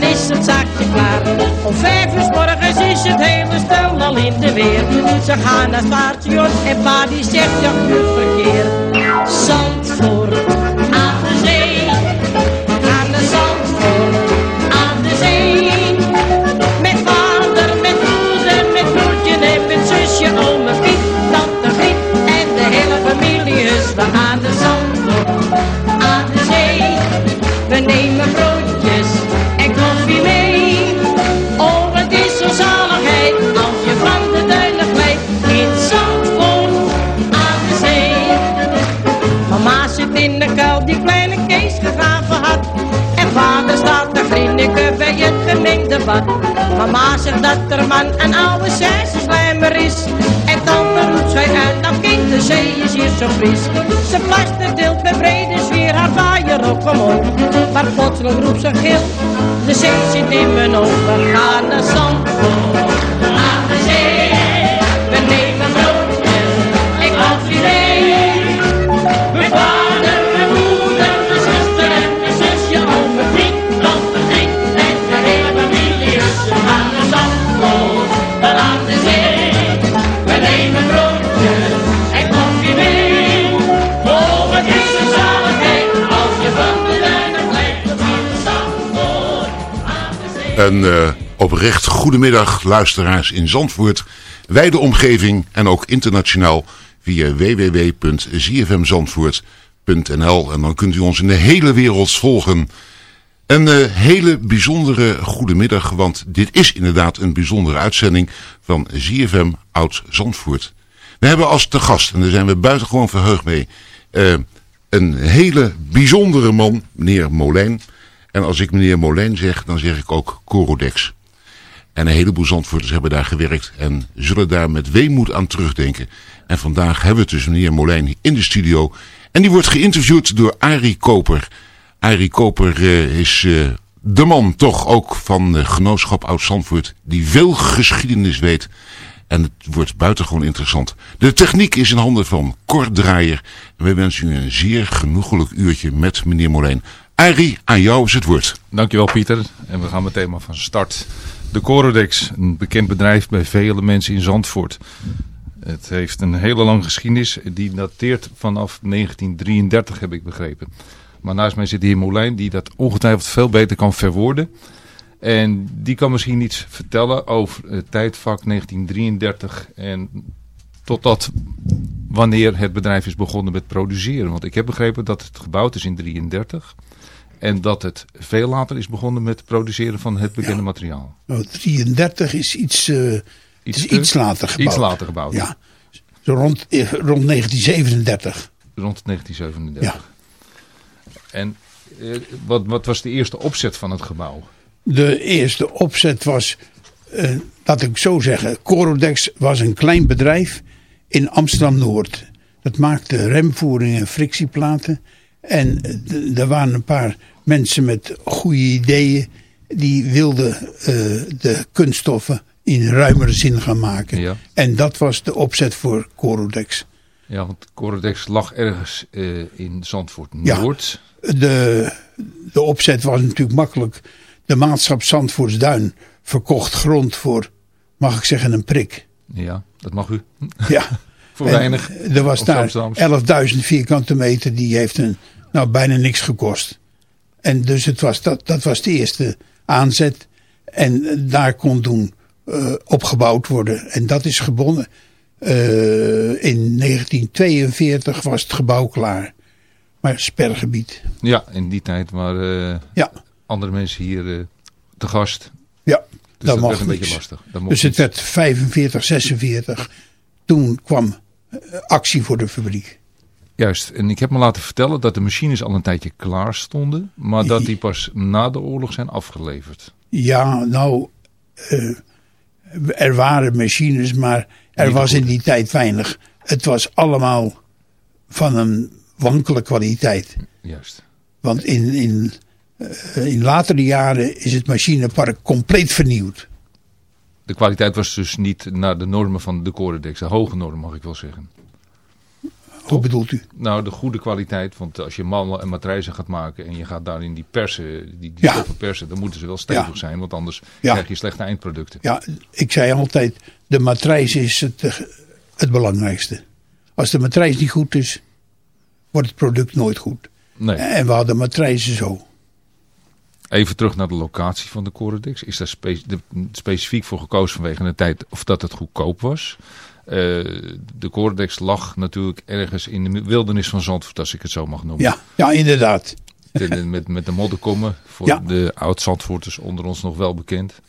is het zaakje klaar. Om vijf uur morgens is het hele stel al in de weer. Ze gaan naar station en pa die zegt ja, goed verkeer. Mama zegt dat er man een oude slijmer is. En tante roept zij uit, nou kind, de zee is hier zo fris. Ze plaster deelt met brede zwier haar vaaier op omhoog. Maar plotseling roept ze gil, de zee zit in mijn ogen. Gaan naar Zandvoort, aan de. Een eh, oprecht goedemiddag luisteraars in Zandvoort, wijde omgeving en ook internationaal via www.zfmzandvoort.nl en dan kunt u ons in de hele wereld volgen. Een eh, hele bijzondere goedemiddag, want dit is inderdaad een bijzondere uitzending van ZFM Oud Zandvoort. We hebben als te gast, en daar zijn we buitengewoon verheugd mee, eh, een hele bijzondere man, meneer Molijn. En als ik meneer Molijn zeg, dan zeg ik ook Corodex. En een heleboel Zandvoorters hebben daar gewerkt en zullen daar met weemoed aan terugdenken. En vandaag hebben we dus meneer Molijn in de studio. En die wordt geïnterviewd door Arie Koper. Arie Koper eh, is eh, de man toch ook van uh, Genootschap Oud-Zandvoort die veel geschiedenis weet. En het wordt buitengewoon interessant. De techniek is in handen van Cor Draaier. En wij wensen u een zeer genoegelijk uurtje met meneer Molijn. Arie, aan jou is het woord. Dankjewel Pieter. En we gaan meteen maar van start. De Corodex, een bekend bedrijf bij vele mensen in Zandvoort. Het heeft een hele lange geschiedenis. Die dateert vanaf 1933 heb ik begrepen. Maar naast mij zit de heer Molijn die dat ongetwijfeld veel beter kan verwoorden. En die kan misschien iets vertellen over het tijdvak 1933 en totdat wanneer het bedrijf is begonnen met produceren. Want ik heb begrepen dat het gebouwd is in 33 en dat het veel later is begonnen met het produceren van het bekende materiaal. Nou, 33 is iets, eh, Iets is iets later gebouwd. Iets later gebouwd. Ja, zo rond, eh, rond 1937. Rond 1937. Ja. En eh, wat, wat was de eerste opzet van het gebouw? De eerste opzet was, eh, laat ik zo zeggen, Corodex was een klein bedrijf in Amsterdam-Noord. Dat maakte remvoeringen en frictieplaten. En er waren een paar mensen met goede ideeën die wilden eh, de kunststoffen in ruimere zin gaan maken. Ja. En dat was de opzet voor Corodex. Ja, want Corodex lag ergens eh, in Zandvoort Ja. Noord. de, de opzet was natuurlijk makkelijk. De maatschap Zandvoortsduin verkocht grond voor, mag ik zeggen, een prik. Ja. dat mag u. Ja. Voor En weinig. Er was daar Amsterdams. 11.000 vierkante meter. Die heeft een, nou, bijna niks gekost. En dus het was, dat, dat was de eerste aanzet. En daar kon toen eh, opgebouwd worden. En dat is gebonden. Eh, in 1942 was het gebouw klaar. Maar spergebied. Ja, in die tijd waren eh, Ja, andere mensen hier te gast. ja. Dus dat werd een niks. beetje lastig. Dat Dus het werd 45, 46. Toen kwam actie voor de fabriek. Juist. En ik heb me laten vertellen dat de machines al een tijdje klaar stonden. Maar dat die pas na de oorlog zijn afgeleverd. Ja, nou, eh, er waren machines, maar er Niet was in die tijd weinig. Het was allemaal van een wankele kwaliteit. Juist. Want in, in, eh, in latere jaren is het machinepark compleet vernieuwd. De kwaliteit was dus niet naar de normen van de Coredex. De hoge norm mag ik wel zeggen. Hoe bedoelt u? Nou, de goede kwaliteit. Want als je mannen en matrijzen gaat maken en je gaat daarin die persen, die, die Ja. persen, dan moeten ze wel stevig Ja. zijn. Want anders Ja. krijg je slechte eindproducten. Ja, ik zei altijd, de matrijs is het, eh, het belangrijkste. Als de matrijs niet goed is, wordt het product nooit goed. Nee. En we hadden matrijzen zo. Even terug naar de locatie van de Corendex. Is daar spe- de- specifiek voor gekozen vanwege de tijd of dat het goedkoop was? Eh, de Corendex lag natuurlijk ergens in de wildernis van Zandvoort, als ik het zo mag noemen. Ja, ja inderdaad. Ten- met, met de modderkommen, voor Ja. de oud-Zandvoorters onder ons nog wel bekend.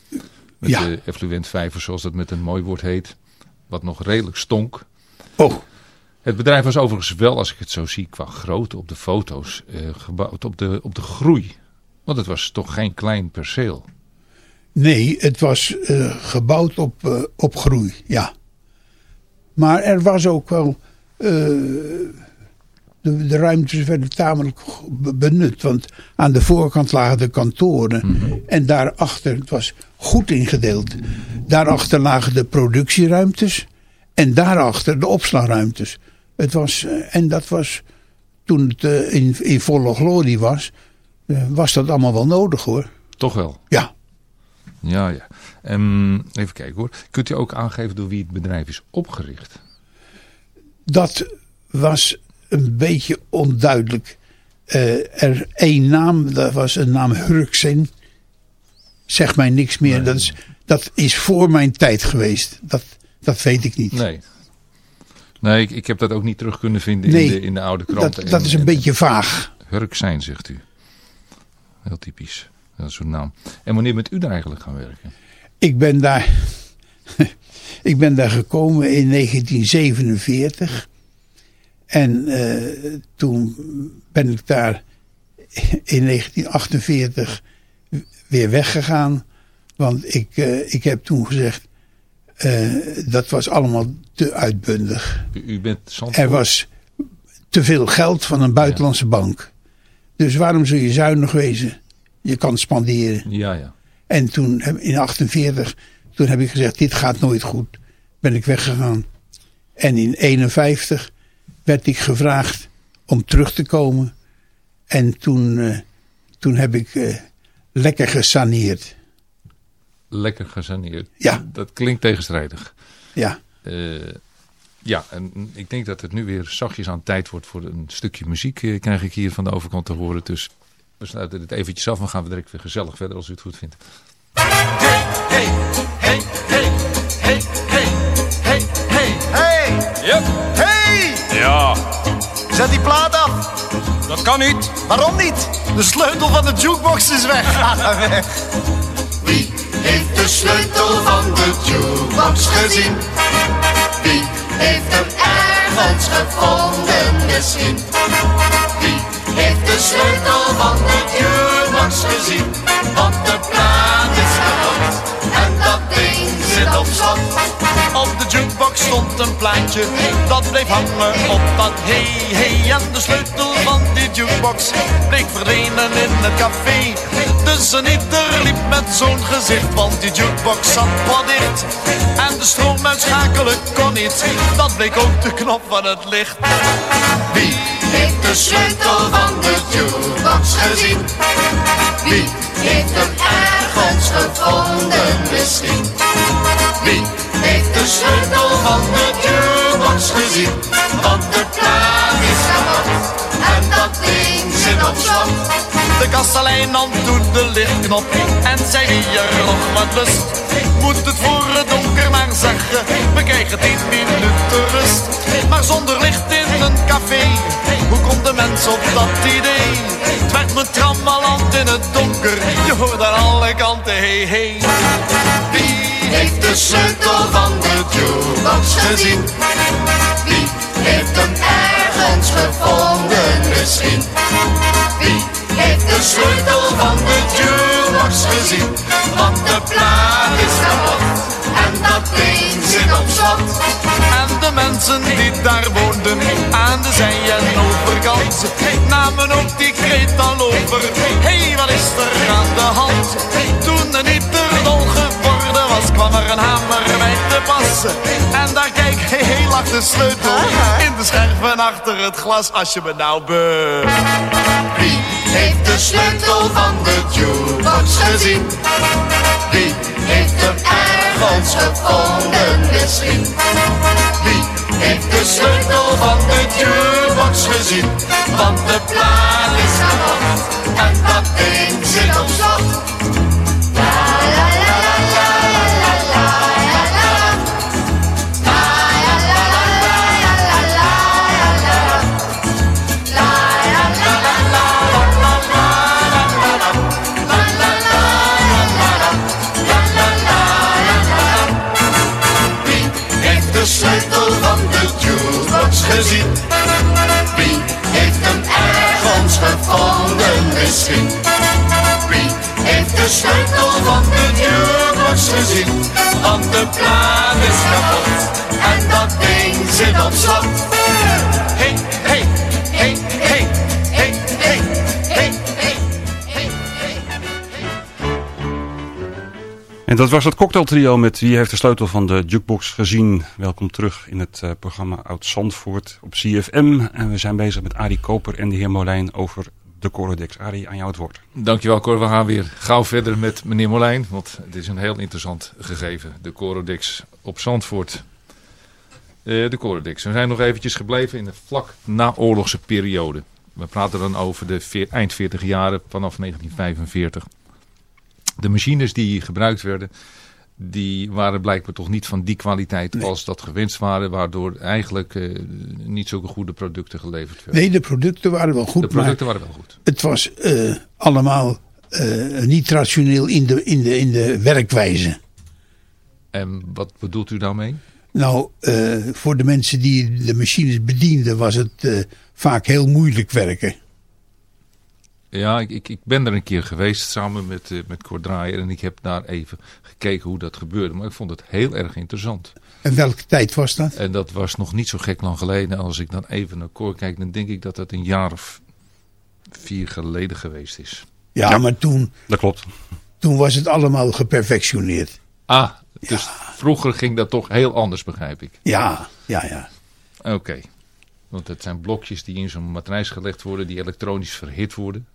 Met Ja. de effluent vijver, zoals dat met een mooi woord heet. Wat nog redelijk stonk. Oh, Het bedrijf was overigens wel, als ik het zo zie, qua grootte op de foto's, eh, gebouwd op de, op de groei. Want het was toch geen klein perceel. nee, het was eh, gebouwd op, eh, op groei, ja. Maar er was ook wel... eh, de, de ruimtes werden tamelijk benut. Want aan de voorkant lagen de kantoren. En daarachter, het was goed ingedeeld. Daarachter lagen de productieruimtes. En daarachter de opslagruimtes. Het was, eh, en dat was, toen het eh, in, in volle glorie was, was dat allemaal wel nodig hoor. Toch wel. Ja, Ja, ja. Ehm, even kijken hoor. Kunt u ook aangeven door wie het bedrijf is opgericht? dat was een beetje onduidelijk. Eh, er één naam, dat was een naam Hurksen. Zeg mij niks meer. Dat, is, dat is voor mijn tijd geweest. Dat, dat weet ik niet. Nee. Nee, ik, ik heb dat ook niet terug kunnen vinden Nee, in, de, in de oude kranten. dat En- is een en- beetje vaag. Hurk zijn, zegt u. Heel typisch. Dat is zo'n naam. En wanneer bent u daar eigenlijk gaan werken? Ik ben daar, ik ben daar gekomen in 1947. En eh, toen ben ik daar in 1948 weer weggegaan. Want ik, eh, ik heb toen gezegd, eh, dat was allemaal te uitbundig. U, u bent Zandvoort? Er was te veel geld van een buitenlandse bank. Dus waarom zou je zuinig wezen? Je kan spanderen. Ja, ja. En toen in 48, toen heb ik gezegd, dit gaat nooit goed. Ben ik weggegaan. En in 51 werd ik gevraagd om terug te komen. En toen, eh, toen heb ik eh, lekker gesaneerd. Lekker gesaneerd. Ja. Dat klinkt tegenstrijdig. Ja, Eh, ja, en ik denk dat het nu weer zachtjes aan tijd wordt voor een stukje muziek. krijg ik hier van de overkant te horen. Dus we dit eventjes af en gaan we direct weer gezellig verder als u het goed vindt. Hey, hey, hey, hey, hey, hey, hey. Hey! Yep. Hey! Ja, Zet die plaat af. dat kan niet. Waarom niet? De sleutel van de jukebox is weg. Wie heeft de sleutel van de jukebox gezien? Wie heeft hem ergens gevonden misschien? Heeft de sleutel van de jukebox gezien? Want de plaat is kapot en dat ding zit op slot. Op de jukebox stond een plaatje, dat bleef hangen op dat hey hey. En de sleutel van die jukebox bleek verdwenen in het café. Dus een ieder liep met zo'n gezicht, want die jukebox zat wat dicht. En de stroom uitschakelen kon niet, dat bleek ook de knop van het licht. Wie heeft de sleutel van de jukebox gezien? Wie heeft hem ergens gevonden misschien? Wie heeft de sleutel van de jukebox gezien? Want de plaat is kapot en dat ding zit op slot. De kastelein nam toen de lichtknop en zei wie er nog wat lust. Moet het voor het donker maar zeggen, we krijgen tien minuten rust. Maar zonder licht in een café, hoe komt de mens op dat idee? Het werd me trammeland in het donker, je hoort aan alle kanten hey hey. Wie heeft de sleutel van de jukebox gezien? Wie heeft hem ergens gevonden misschien? Heeft de sleutel van de jukebox gezien? Want de plaat is kapot en dat ding zit op slot. En de mensen die daar woonden aan de zij- en overkant namen ook die kreet al over. Hé, hey, wat is er aan de hand? Toen een ieder dol geworden was kwam er een hamer bij te passen. En daar keek heel hard de sleutel in de scherven achter het glas. Als je me nou be... Heeft de sleutel van de jukebox gezien? Wie heeft hem ergens gevonden misschien? Wie heeft de sleutel van de jukebox gezien? Want de plaat is kapot en dat ding zit op slot. Wie heeft hem ergens gevonden misschien? Wie heeft de sleutel van de jukebox gezien? Want de plaat is kapot en dat ding zit op slot. En dat was het cocktailtrio met Wie heeft de sleutel van de jukebox gezien. Welkom terug in het eh, programma Oud Zandvoort op CFM. En we zijn bezig met Arie Koper en de heer Molijn over de Corodex. Arie, aan jou het woord. Dankjewel Cor. We gaan weer gauw verder met meneer Molijn. Want het is een heel interessant gegeven. De Corodex op Zandvoort. Eh, de Corodex. We zijn nog eventjes gebleven in de vlak naoorlogse periode. We praten dan over de eind 40 jaren vanaf 1945. De machines die gebruikt werden, die waren blijkbaar toch niet van die kwaliteit als dat gewenst waren. Waardoor eigenlijk eh, niet zulke goede producten geleverd werden. Nee, de producten waren wel goed, de producten waren wel goed. het was eh, allemaal eh, niet rationeel in de, in, de, in de werkwijze. En wat bedoelt u daarmee? Nou, voor de mensen die de machines bedienden was het vaak heel moeilijk werken. Ja, ik, ik, ik ben er een keer geweest samen met, eh, met Cor Draaier en ik heb daar even gekeken hoe dat gebeurde. Maar ik vond het heel erg interessant. En welke tijd was dat? En dat was nog niet zo gek lang geleden. Als ik dan even naar Cor kijk, dan denk ik dat dat een jaar of vier geleden geweest is. Ja, Ja. maar toen, Dat klopt. toen was het allemaal geperfectioneerd. Ah, dus vroeger ging dat toch heel anders, begrijp ik. Ja, ja, ja. Oké. Want het zijn blokjes die in zo'n matrijs gelegd worden, die elektronisch verhit worden.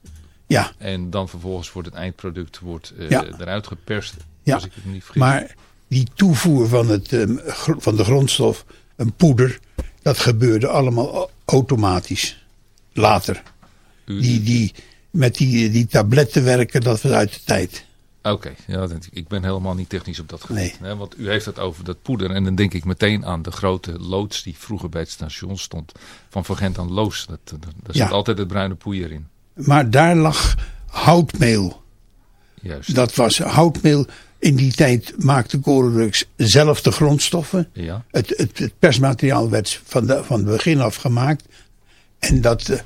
Ja, En dan vervolgens wordt het eindproduct wordt, eh, Ja. eruit geperst. Ja, Als ik het niet vergis. maar die toevoer van, het, ehm, van de grondstof, een poeder, dat gebeurde allemaal automatisch. Later. U- Die, die, met die, die tabletten werken, dat was uit de tijd. Oké, ja, ik ben helemaal niet technisch op dat gebied. Nee. Hè, want u heeft het over dat poeder. En dan denk ik meteen aan de grote loods die vroeger bij het station stond. Van Van Gent aan Loos. Dat, dat, daar Ja. zit altijd het bruine poeier in. Maar daar lag houtmeel. Juist. Dat was houtmeel. In die tijd maakte Corelux zelf de grondstoffen. Ja. Het, het, het persmateriaal werd van, de, van het begin af gemaakt. En dat, eh,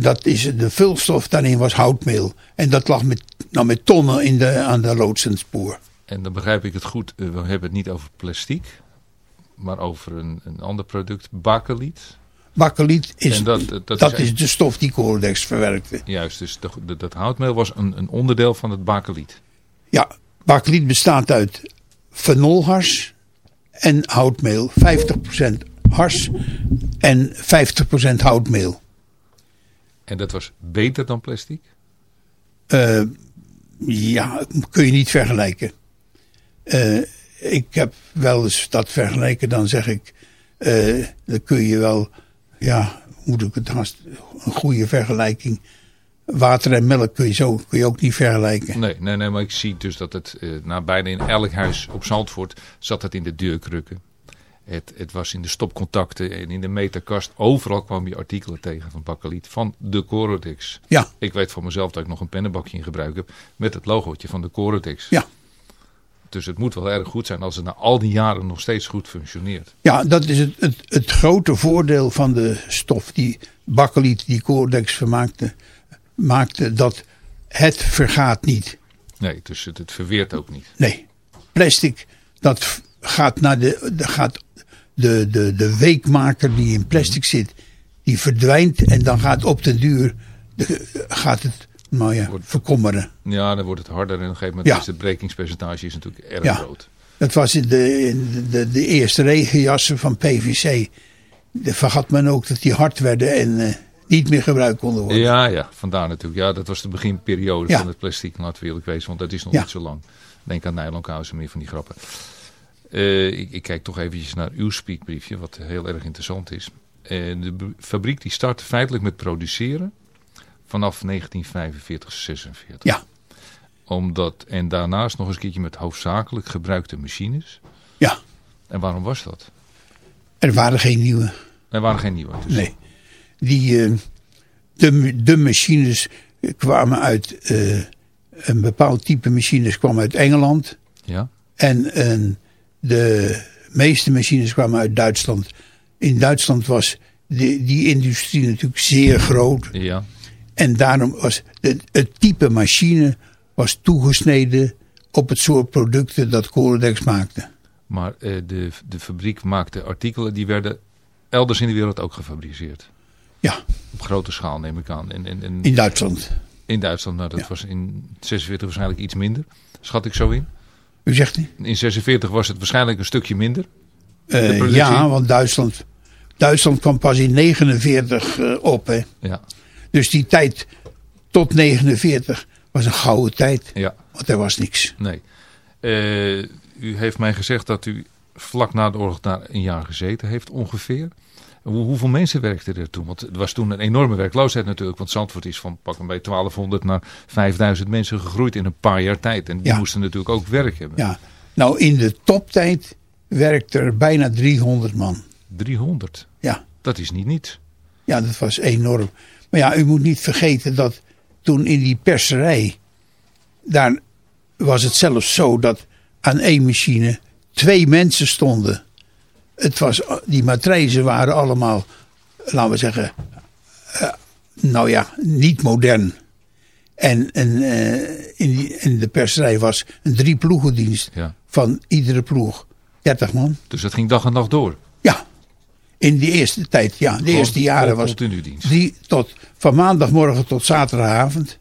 dat is, de vulstof daarin was houtmeel. En dat lag met, nou met tonnen in de, aan de loodsenspoor. En dan begrijp ik het goed. eh, We hebben het niet over plastiek. Maar over een, een ander product. Bakeliet. Bakkeliet is, En dat, dat- dat- dat is, is de stof die Corodex verwerkte. Juist, dus de- dat houtmeel was een, een onderdeel van het bakeliet. Ja, bakkeliet bestaat uit fenolhars en houtmeel. 50% hars en 50% houtmeel. En dat was beter dan plastic? Eh, ja, kun je niet vergelijken. Eh, ik heb wel eens dat vergeleken, dan zeg ik, eh, dan kun je wel, ja, hoe moet ik het haast, een goede vergelijking. Water en melk kun je zo kun je ook niet vergelijken. Nee, nee, nee, maar ik zie dus dat het nou, bijna in elk huis op Zandvoort zat het in de deurkrukken. Het, het was in de stopcontacten en in de meterkast. Overal kwam je artikelen tegen van Bakkeliet van de Corodex. Ja, Ik weet van mezelf dat ik nog een pennenbakje in gebruik heb met het logootje van de Corodex. ja. Dus het moet wel erg goed zijn als het na al die jaren nog steeds goed functioneert. Ja, dat is het, het, het grote voordeel van de stof die bakkeliet, die Cordex vermaakte, maakte dat het vergaat niet. Nee, dus het, het verweert ook niet. Nee, plastic, dat gaat naar de, de, gaat de, de, de weekmaker die in plastic zit, die verdwijnt en dan gaat op den duur, de, gaat het, nou ja, Wordt- verkommeren. Ja, dan wordt het harder en op een gegeven moment Ja. is het brekingspercentage is natuurlijk erg Ja. groot. Dat was in de, in de, de, de eerste regenjassen van PVC. Daar vergat men ook dat die hard werden en eh, niet meer gebruikt konden worden. Ja, ja, vandaar natuurlijk. Ja, dat was de beginperiode Ja. van het plastic, laten we eerlijk wezen. Want dat is nog niet zo lang. Denk aan nylonkousen, meer van die grappen. Eh, ik, ik kijk toch eventjes naar uw speakbriefje, wat heel erg interessant is. Eh, de fabriek die startte feitelijk met produceren vanaf 1945, 46. Ja. Omdat, en daarnaast nog eens een keertje met hoofdzakelijk gebruikte machines. Ja, En waarom was dat? er waren geen nieuwe. Er waren geen nieuwe. Dus Nee. Die, eh, de, de machines kwamen uit, een bepaald type machines kwam uit Engeland. Ja? En eh, de meeste machines kwamen uit Duitsland. In Duitsland was die, die industrie natuurlijk zeer groot. Ja. En daarom was het, het type machine was toegesneden op het soort producten dat Corodex maakte. Maar eh, de, de fabriek maakte artikelen die werden elders in de wereld ook gefabriceerd. Ja, Op grote schaal neem ik aan. En, en, en in Duitsland. in Duitsland, nou, dat Ja. was in 46 waarschijnlijk iets minder. Schat ik zo in. U zegt niet? In 46 was het waarschijnlijk een stukje minder. Eh, ja, want Duitsland, Duitsland kwam pas in 49 eh, op. Hè. Ja, Dus die tijd tot 49 was een gouden tijd. ja, Want er was niks. nee. Eh, u heeft mij gezegd dat u vlak na de oorlog daar een jaar gezeten heeft ongeveer. Hoe, hoeveel mensen werkten er toen? Want er was toen een enorme werkloosheid natuurlijk. Want Zandvoort is van pak een bij 1200 naar 5000 mensen gegroeid in een paar jaar tijd. En die Ja. moesten natuurlijk ook werk hebben. Ja. Nou, in de toptijd werkte er bijna 300 man. 300. Ja. Dat is niet niets. Ja, dat was enorm. Maar ja, u moet niet vergeten dat toen in die perserij, daar was het zelfs zo dat aan één machine twee mensen stonden. Het was, die matrijzen waren allemaal, laten we zeggen, eh, nou ja, niet modern. En, en eh, in, die, in de perserij was een drie ploegendienst Ja. van iedere ploeg 30 man. Dus dat ging dag en nacht door. Ja, in die eerste tijd, ja. De eerste jaren was die tot, van maandagmorgen tot zaterdagavond.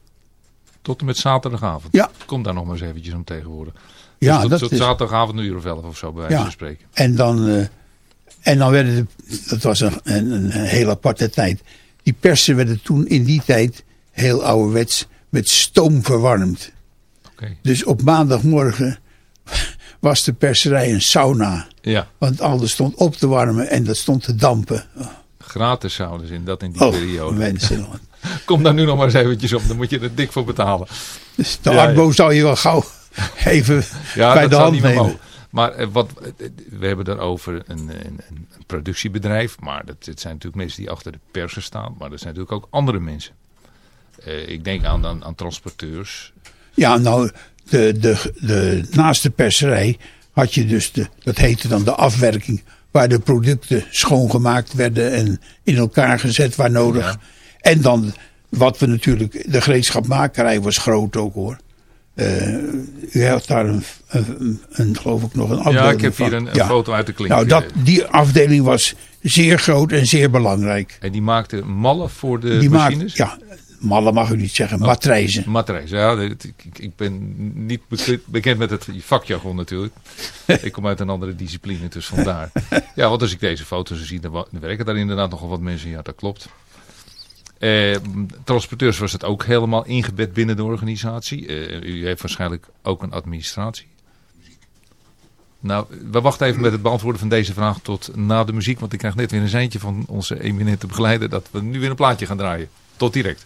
Tot en met zaterdagavond. Ja. Kom daar nog maar eens eventjes om tegenwoordig. Ja, dus tot, dat tot is- zaterdagavond een uur of elf of zo bij wijze Ja. van spreken. En dan, eh, en dan werden de, dat was een, een, een heel aparte tijd. Die persen werden toen in die tijd heel ouderwets met stoom verwarmd. Oké. Dus op maandagmorgen was de perserij een sauna. Ja, Want alles stond op te warmen en dat stond te dampen. gratis zouden ze in dat in die Oh, periode. mensen. Kom daar nu nog maar eens eventjes op. Dan moet je er dik voor betalen. Dus de Ja, zou je wel gauw even Ja, bij de hand nemen. Maar eh, wat, eh, we hebben daarover een, een, een productiebedrijf. Maar dat, het zijn natuurlijk mensen die achter de persen staan. Maar er zijn natuurlijk ook andere mensen. Eh, ik denk aan, aan, aan transporteurs. Ja, nou, de, de, de, naast de perserij had je dus, de, dat heette dan de afwerking, waar de producten schoongemaakt werden en in elkaar gezet waar nodig. Ja. En dan, wat we natuurlijk, de gereedschapmakerij was groot ook hoor. Eh, u had daar een, een, een, geloof ik nog een afdeling Ja, ik heb van. hier een, een Ja. foto uit de klink. Nou, dat, eh, die afdeling was zeer groot en zeer belangrijk. En die maakte mallen voor de die machines? maakt, ja, mallen mag u niet zeggen, Oh. matrijzen. Matrijs, ja. Ik, ik- ben niet beke- bekend met het vakjargon natuurlijk. ik kom uit een andere discipline, dus vandaar. Ja, want als ik deze foto's zie, dan werken daar inderdaad nogal wat mensen. Ja, dat klopt. Eh, transporteurs was het ook helemaal ingebed binnen de organisatie. Eh, u heeft waarschijnlijk ook een administratie. Nou, we wachten even met het beantwoorden van deze vraag tot na de muziek. Want ik krijg net weer een seintje van onze eminente begeleider dat we nu weer een plaatje gaan draaien. Tot direct.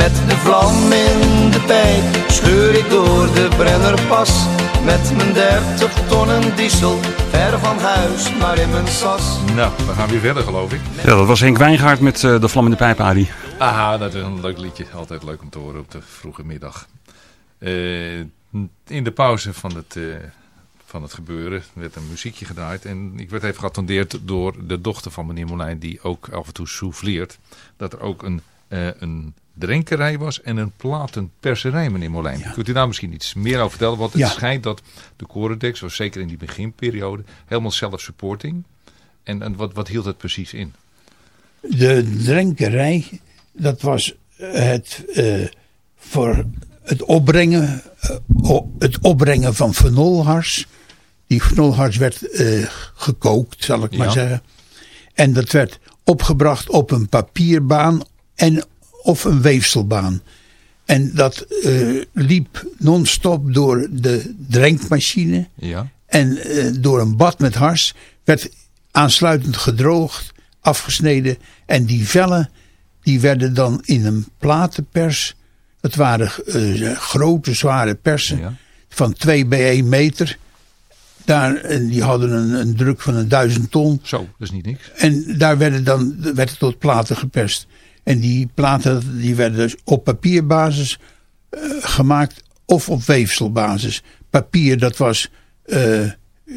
Met de vlam in de pijp scheur ik door de Brennerpas. Met mijn dertig tonnen diesel, ver van huis, maar in mijn sas. Nou, we gaan weer verder geloof ik. Ja, dat was Henk Wijngaard met eh, de vlam in de pijp, Adi. Aha, dat is een leuk liedje. Altijd leuk om te horen op de vroege middag. Eh, in de pauze van het, eh, van het gebeuren werd een muziekje gedraaid. En ik werd even geattendeerd door de dochter van meneer Molijn, die ook af en toe souffleert. Dat er ook een, eh, een drenkerij was en een platenperserij, meneer Molijn. Kunt u daar misschien iets meer over vertellen? Want het Ja. schijnt dat de Corendex, was zeker in die beginperiode, helemaal self-supporting. En, en wat, wat hield het precies in? De drenkerij, dat was het, eh, voor het opbrengen, eh, het opbrengen van fenolhars. Die fenolhars werd eh, gekookt, zal ik maar zeggen. En dat werd opgebracht op een papierbaan en, of een weefselbaan. En dat eh, liep non-stop door de drenkmachine. Ja. En eh, door een bad met hars werd aansluitend gedroogd, afgesneden. En die vellen die werden dan in een platenpers. Dat waren eh, grote, zware persen Ja. van 2 bij 1 meter. Daar, en die hadden een, een druk van een duizend ton. Zo, dat is niet niks. En daar werden dan werd het tot platen geperst. En die platen die werden dus op papierbasis eh, gemaakt of op weefselbasis. Papier, dat was, eh,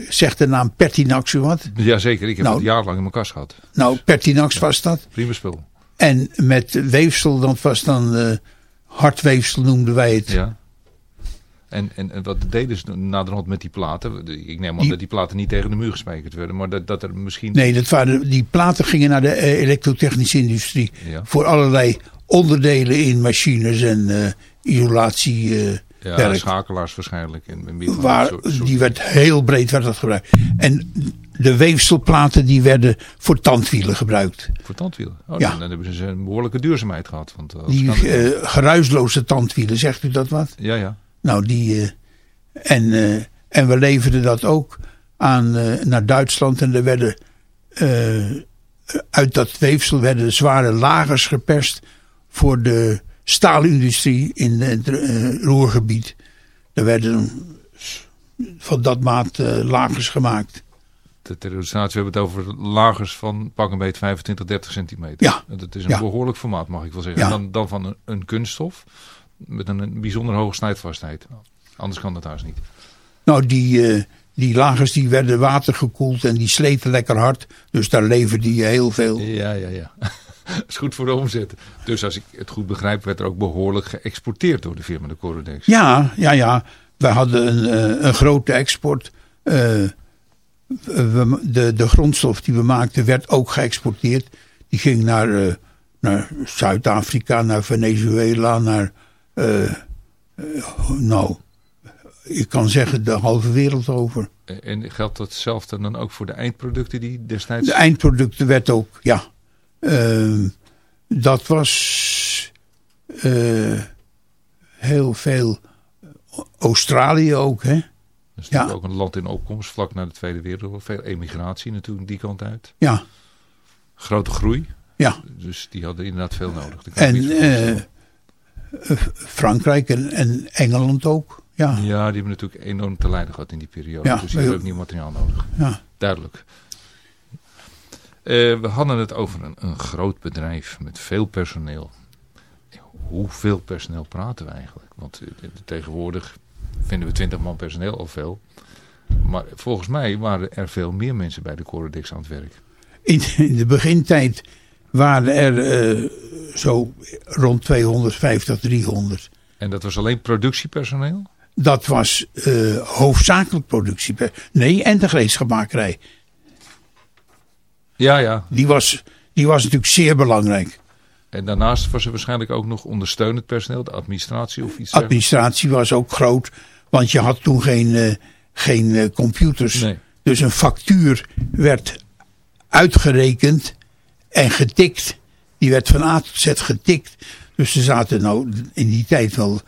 zegt de naam Pertinax u wat? Jazeker, ik heb Nou. het jarenlang in mijn kast gehad. Nou, Pertinax was dat. Prima spul. En met weefsel, dat was dan eh hardweefsel noemden wij het. Ja. En, en, en wat deden ze naderhand met die platen? Ik neem aan Die- dat die platen niet tegen de muur gespijkerd werden, maar dat, dat er misschien... Nee, dat waren, die platen gingen naar de eh, elektrotechnische industrie. Ja. Voor allerlei onderdelen in machines en eh isolatie. eh, ja, werk. schakelaars waarschijnlijk. En, Waar, dat soort- soort- die werd heel breed werd dat gebruikt. En de weefselplaten die werden voor tandwielen gebruikt. Voor tandwielen. Oh, Ja. dan, dan hebben ze een behoorlijke duurzaamheid gehad. Want, als Die eh, geruisloze tandwielen, zegt u dat wat? ja, ja. Nou, die. eh, en, eh, en we leverden dat ook aan eh, naar Duitsland. En er werden. uit dat weefsel werden zware lagers geperst. voor de staalindustrie in het Roergebied. Er werden van dat maat lagers gemaakt. De, ter illustratie, we hebben het over lagers van pak een beetje 25, 30 centimeter. Ja. Dat is een Ja. behoorlijk formaat, mag ik wel zeggen. Ja. En dan, dan van een, een kunststof met een, bijzonder hoge snijdvastheid. Anders kan dat haast niet. Nou, die, eh, die lagers die werden watergekoeld en die sleten lekker hard. Dus daar leverde je heel veel. Ja, ja, ja. Dat is goed voor de omzet. Dus als ik het goed begrijp, werd er ook behoorlijk geëxporteerd door de firma de Corodex. Ja, ja, ja. We hadden een, eh, een grote export. Eh, we- de, de grondstof die we maakten werd ook geëxporteerd. Die ging naar, naar Zuid-Afrika, naar Venezuela, naar... eh, eh, nou, ik kan zeggen de halve wereld over. En geldt datzelfde dan ook voor de eindproducten die destijds... De eindproducten werd ook, ja. ehm, dat was eh, heel veel Australië ook, hè? Dat is ja. ook een land in opkomst, vlak na de Tweede Wereldoorlog. Veel emigratie natuurlijk die kant uit. Ja, Grote groei. ja. Dus die hadden inderdaad veel nodig. En me iets voor eh, eh, Frankrijk en, en Engeland ook. Ja, Ja, die hebben natuurlijk enorm te lijden gehad in die periode. Ja, dus die hebben ook nieuw materiaal nodig. ja. Duidelijk. Eh, we hadden het over een, een groot bedrijf met veel personeel. Hoeveel personeel praten we eigenlijk? Want eh, tegenwoordig vinden we 20 man personeel al veel. Maar volgens mij waren er veel meer mensen bij de Corodex aan het werk. In, in de begintijd waren er eh, zo rond 250, 300. En dat was alleen productiepersoneel? Dat was eh, hoofdzakelijk productie. Nee, en de gereedschapmakerij. Ja, ja. Die was, die was natuurlijk zeer belangrijk. En daarnaast was er waarschijnlijk ook nog ondersteunend personeel, de administratie of iets dergelijks. Administratie was ook groot, want je had toen geen, eh, geen computers. Nee. Dus een factuur werd uitgerekend en getikt. Die werd van A tot Z getikt. Dus er zaten nou in die tijd wel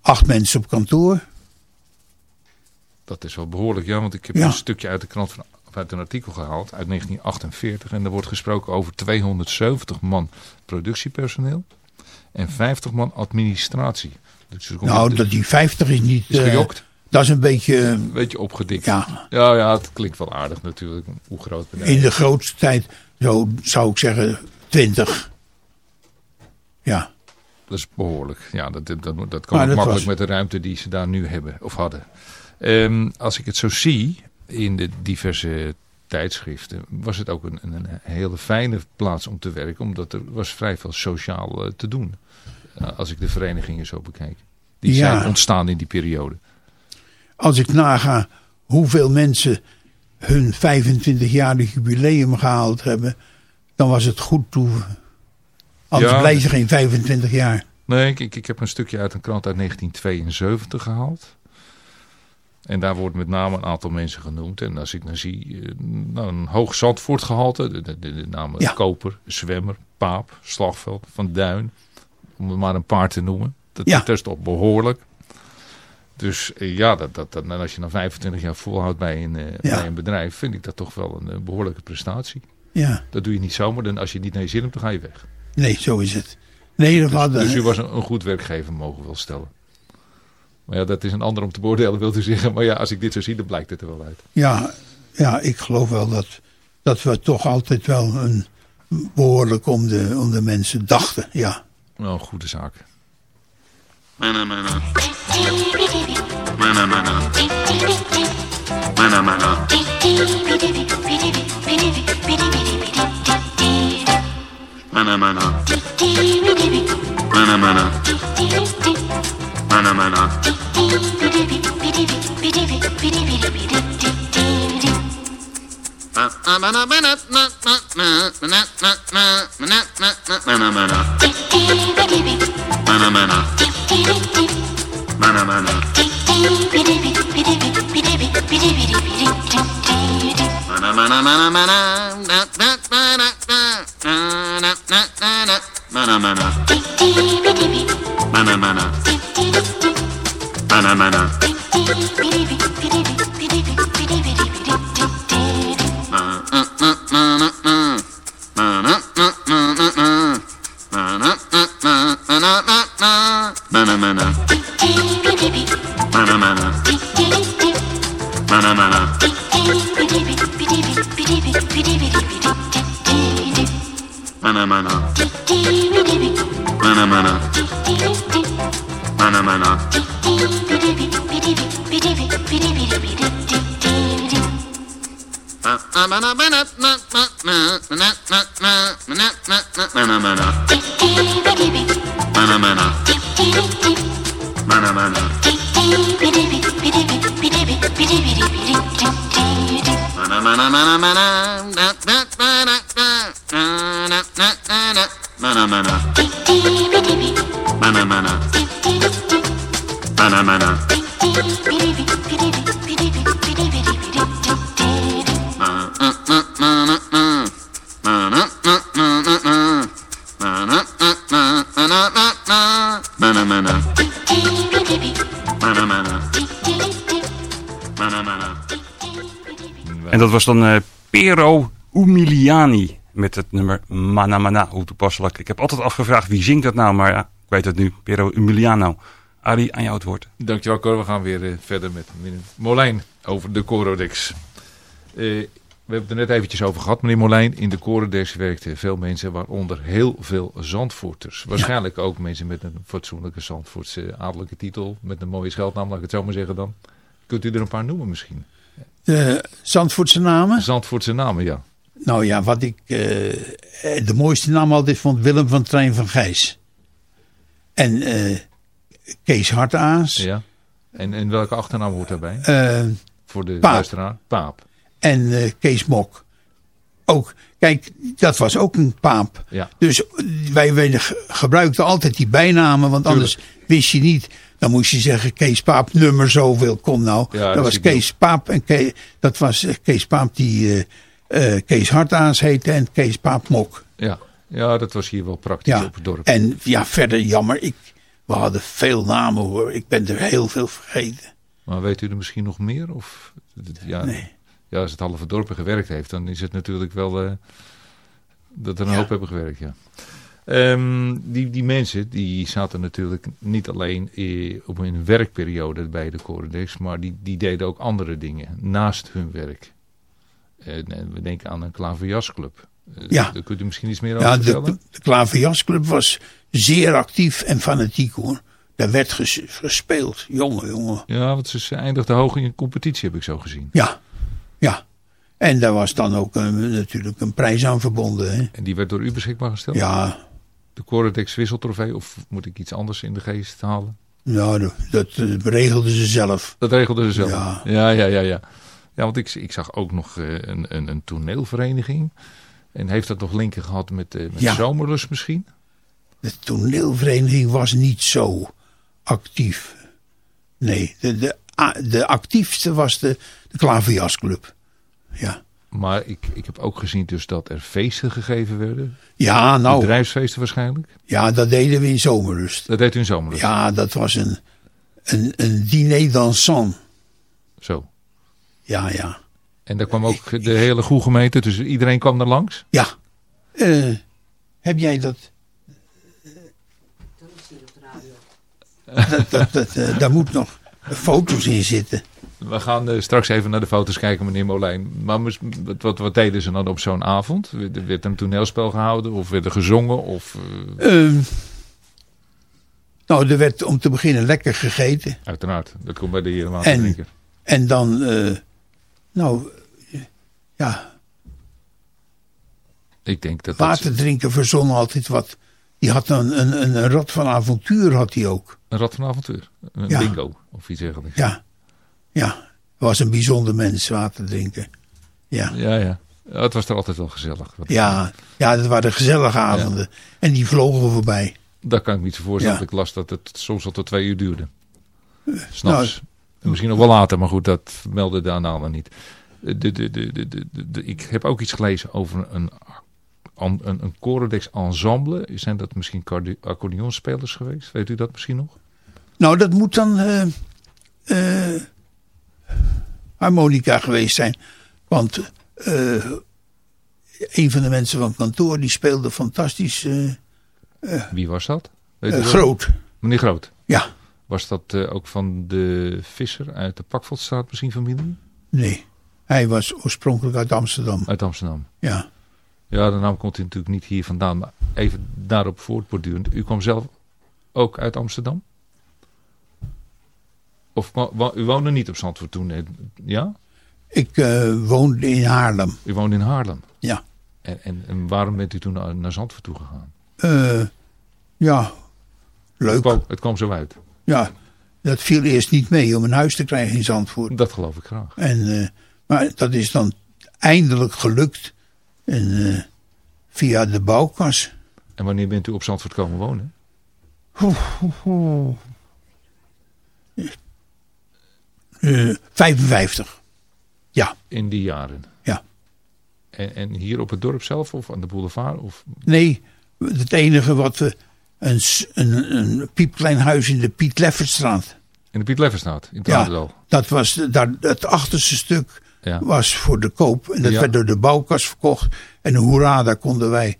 acht mensen op kantoor. Dat is wel behoorlijk, ja, want ik heb Ja. een stukje uit de krant van, uit een artikel gehaald uit 1948 en er wordt gesproken over 270 man productiepersoneel en 50 man administratie. Dus Nou, dat die 50 is niet. is eh, gejokt, dat is een beetje eh, een beetje opgedikt. ja, ja, ja, het klinkt wel aardig natuurlijk, hoe groot in de grootste tijd, zo zou ik zeggen, 20. Ja, Dat is behoorlijk. Ja, dat, dat, dat, dat kan Maar ook dat makkelijk was- met de ruimte die ze daar nu hebben of hadden. Ehm, als ik het zo zie in de diverse tijdschriften, was het ook een, een, een hele fijne plaats om te werken, omdat er was vrij veel sociaal eh, te doen. Eh, als ik de verenigingen zo bekijk. Die Ja. zijn ontstaan in die periode. als ik naga hoeveel mensen hun 25-jarig jubileum gehaald hebben, dan was het goed toe. Anders Ja. blijven ze geen 25 jaar. Nee, ik, ik, heb een stukje uit een krant uit 1972 gehaald. En daar wordt met name een aantal mensen genoemd. En als ik dan zie, eh, nou, een hoog Zandvoortgehalte, de, de, de, de namen Ja. Koper, Zwemmer, Paap, Slagveld, Van Duin. Om er maar een paar te noemen. Dat, Ja. dat is toch behoorlijk. Dus eh, ja, dat, dat, dat, als je dan 25 jaar volhoudt bij een, eh, Ja. bij een bedrijf, vind ik dat toch wel een, eh, behoorlijke prestatie. Ja, Dat doe je niet zomaar, dan als je niet naar je zin hebt, dan ga je weg. nee, zo is het. Nee, dat Dus, hadden, dus u was een, een goed werkgever, mogen we wel stellen. Maar ja, dat is een ander om te beoordelen, wilt u zeggen. Maar ja, als ik dit zo zie, dan blijkt het er wel uit. ja, ja, ik geloof wel dat, dat we toch altijd wel een behoorlijk om de, om de mensen dachten. Ja. Wel een goede zaak. Mana mana. Mana mana. Mana mana. Mana mana. Mana mana. Mana mana. Mana mana. Mana mana. Was dan eh, Pero Umiliani met het nummer Mana Mana. Hoe toepasselijk. Ik heb altijd afgevraagd wie zingt dat nou, maar ja, ik weet het nu. Pero Umiliano. Arie, aan jou het woord. Dankjewel Cor. We gaan weer eh, verder met Molijn over de Corodex. Eh, we hebben het er net eventjes over gehad, meneer Molijn. In de Corodex werkten veel mensen, waaronder heel veel Zandvoorters. Waarschijnlijk ook mensen met een fatsoenlijke Zandvoortse adellijke titel. Met een mooie scheldnaam, laat ik het zo maar zeggen dan. Kunt u er een paar noemen misschien? De Zandvoortse namen? Zandvoortse namen, ja. Nou ja, wat ik eh, de mooiste naam altijd vond, Willem van Trein van Gijs. En eh, Kees Hartaas. ja. En, en welke achternaam hoort daarbij? eh, Voor de Paap. luisteraar? Paap. en eh, Kees Mok. Ook, kijk, dat was ook een paap. Ja. Dus wij, wij ge- gebruikten altijd die bijnamen, want anders wist je niet. Dan moest je zeggen Kees Paap nummer zoveel, kom nou. Ja, dat dat was Kees Paap en Ke- dat was eh, Kees Paap die eh, eh, Kees Hartaas heette en Kees Paap Mok. Ja. ja, dat was hier wel praktisch Ja. op het dorp. En ja, verder jammer. Ik, we hadden veel namen hoor. Ik ben er heel veel vergeten. Maar weet u er misschien nog meer? Of, ja, Nee. Ja, als het halve dorp er gewerkt heeft, dan is het natuurlijk wel eh, dat er een Ja. hoop hebben gewerkt. Ja. Ehm, die, die mensen die zaten natuurlijk niet alleen eh, op hun werkperiode bij de Corendex, maar die, die deden ook andere dingen naast hun werk. We denken aan een klaverjasclub. Eh, Ja. Daar kunt u misschien iets meer over Ja, de, vertellen? de Klaverjasclub was zeer actief en fanatiek hoor. Daar werd ges- gespeeld. Jongen, jongen. Ja, want ze eindigden hoog in een competitie, heb ik zo gezien. Ja, ja. En daar was dan ook een, natuurlijk een prijs aan verbonden. Hè? En die werd door u beschikbaar gesteld? Ja, De Corendex wisseltrofee, of moet ik iets anders in de geest halen? nou, dat, dat eh, regelden ze zelf. Dat regelden ze zelf. Ja. ja, ja, ja. ja. Ja, want ik, ik zag ook nog eh, een, een, een toneelvereniging. En heeft dat nog linken gehad met, eh met Ja. Zomerlust misschien? De toneelvereniging was niet zo actief. Nee, de, de, de actiefste was de, de Klaverjasclub. Ja. Maar ik, ik heb ook gezien dus dat er feesten gegeven werden. Ja, nou, Bedrijfsfeesten waarschijnlijk. ja, dat deden we in Zomerlust. Dat deed u in Zomerlust. Ja, dat was een, een, een diner dansant. Zo. Ja, ja. En daar kwam ook de hele goede gemeente, dus iedereen kwam er langs. Ja. Eh, heb jij dat? dat, dat, dat, eh, daar moet nog foto's in zitten. We gaan eh, straks even naar de foto's kijken, meneer Molijn. Maar wat, wat, wat deden ze dan op zo'n avond? Er werd een toneelspel gehouden of werd er gezongen? Of, eh, Ehm, nou, er werd om te beginnen lekker gegeten. uiteraard, dat komt bij de heer Waterdrinker. En dan, eh, nou, ja, Ik denk dat dat... water drinken verzon altijd wat. Die had een, een, een, een rad van avontuur, had hij ook. Een rad van avontuur. Een Ja. bingo of iets dergelijks. Ja, ja. Was een bijzonder mens, water drinken. Ja. Ja, ja. Ja, het was er altijd wel gezellig. Ja, ja, dat waren gezellige avonden. En die vlogen voorbij. Daar kan ik me iets voor voorstellen. Ik las dat het soms al tot twee uur duurde. nou, S'nachts. En Misschien nog wel later, maar goed, dat meldde de annalen niet. De, de, de- de- ik heb ook iets gelezen over een, een, een, een Corodex ensemble. Zijn dat misschien accordeonspelers geweest? Weet u dat misschien nog? Nou, dat moet dan eh, eh, harmonica geweest zijn. Want eh, een van de mensen van kantoor die speelde fantastisch Wie was dat? Weet u dat? groot. Meneer Groot. Ja, Was dat ook van de visser uit de Pakveldstraat misschien familie? nee. Hij was oorspronkelijk uit Amsterdam. Uit Amsterdam. Ja, Ja, de naam komt natuurlijk niet hier vandaan. Maar even daarop voortbordurend. U kwam zelf ook uit Amsterdam? Of u woonde niet op Zandvoort toen? eh, Ja? Ik eh, woonde in Haarlem. U woont in Haarlem. Ja. En, en, en waarom bent u toen naar, Zandvoort toe gegaan? Eh, ja, Het leuk. kwam, het kwam zo uit. Ja, dat viel eerst niet mee om een huis te krijgen in Zandvoort. Dat geloof ik graag. En, maar dat is dan eindelijk gelukt. En, eh, via de bouwkas. En wanneer bent u op Zandvoort komen wonen? Eh 55. Ja, In die jaren. ja. En, en hier op het dorp zelf of aan de boulevard? Of, Nee, het enige wat we... Een, een, een piepklein huis in de Piet Leffertstraat. in de Piet Lefferstraat, in het Ja, dat was daar, het achterste stuk Ja. was voor de koop. En dat Ja. werd door de bouwkas verkocht. En hoera, daar konden wij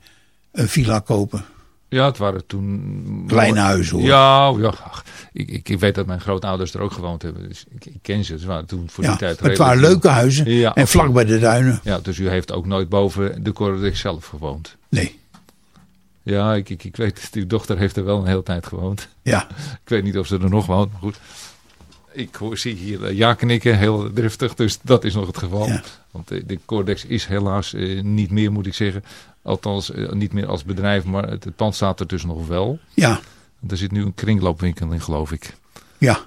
een villa kopen. Ja, het waren toen... Kleine huizen, hoor. Ja, ja ach, ik, ik, ik weet dat mijn grootouders er ook gewoond hebben. Dus ik, ik ken ze. Ze waren toen voor Ja, die tijd het waren leuke huizen. Ja, en vlak bij de duinen. Ja, dus u heeft ook nooit boven de Corridor zelf gewoond. Nee, Ja, ik, ik, ik weet, uw dochter heeft er wel een hele tijd gewoond. ja. Ik weet niet of ze er nog woont, maar goed. Ik zie hier eh, ja knikken, heel driftig, dus dat is nog het geval. Ja. Want de, de Cordex is helaas eh, niet meer, moet ik zeggen. Althans, eh, niet meer als bedrijf, maar het, het pand staat er dus nog wel. Ja, Er zit nu een kringloopwinkel in, geloof ik. ja.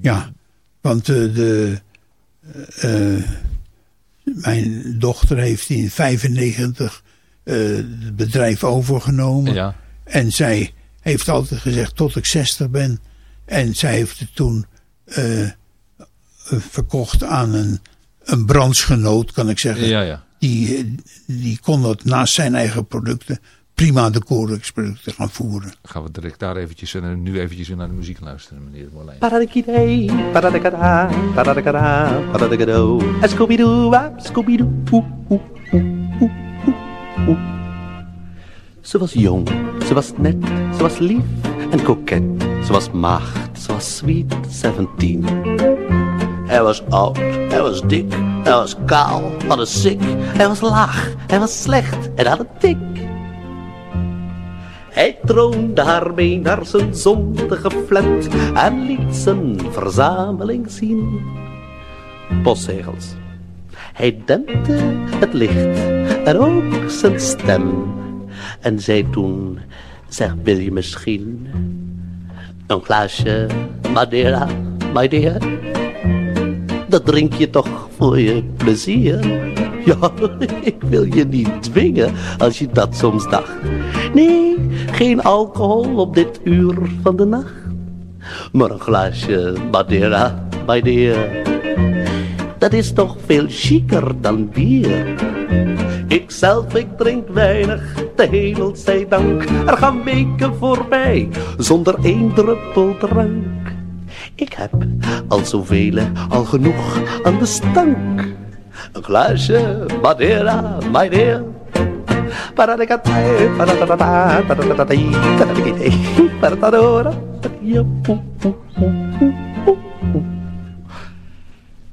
Ja, want eh, de, eh, mijn dochter heeft in 95 eh, het bedrijf overgenomen. Ja, En zij heeft altijd gezegd tot ik 60 ben. En zij heeft het toen eh, eh, verkocht aan een, een brandsgenoot, kan ik zeggen. ja, ja. Die, eh, die kon dat naast zijn eigen producten prima de Corex producten gaan voeren. Gaan we direct daar eventjes en nu eventjes weer naar de muziek luisteren, meneer Marlijn. Paradikidee, paradikada, paradikada, paradikado. En Scooby-Doo, wap, Scooby-Doo. oe, oe, oe, oe, oe, oe. Ze was jong, ze was net, ze was lief en koket. Ze was maagd, was sweet 17. Hij was oud, hij was dik, hij was kaal, had een sik. Hij was laag, hij was slecht en had een tik. Hij troonde haar mee naar zijn zondige flat en liet zijn verzameling zien. Postzegels. Hij dempte het licht en ook zijn stem. En zei toen, zeg wil je misschien een glaasje Madeira, my dear? Dat drink je toch voor je plezier? Ja, ik wil je niet dwingen als je dat soms dacht. Nee, geen alcohol op dit uur van de nacht. Maar een glaasje Madeira, my dear. Dat is toch veel chiquer dan bier. Ikzelf, ik drink weinig, de hemel zij dank. Er gaan weken voorbij, zonder één druppel drank. Ik heb al zoveel, al genoeg aan de stank. Een glaasje Madeira, my dear. Paradikatai,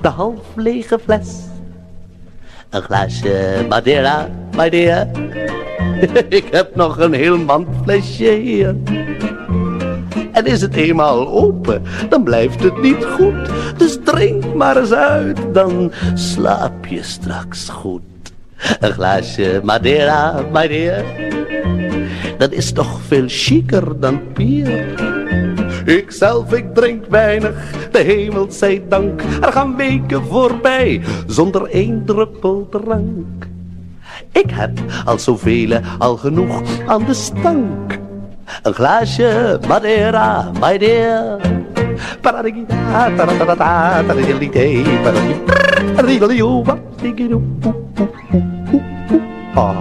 de half lege fles. Een glaasje Madeira, my dear. Ik heb nog een heel mand flesje hier. En is het eenmaal open, dan blijft het niet goed. Dus drink maar eens uit, dan slaap je straks goed. Een glaasje Madeira, my dear. Dat is toch veel chiquer dan bier. Ikzelf, ik drink weinig, de hemel zij dank. Er gaan weken voorbij, zonder één druppel drank. Ik heb al zoveel, al genoeg aan de stank. Een glaasje Madeira, my dear. Ah.